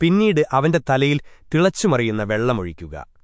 പിന്നീട് അവന്റെ തലയിൽ തിളച്ചുമറിയുന്ന വെള്ളമൊഴിക്കുക